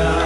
aleluia.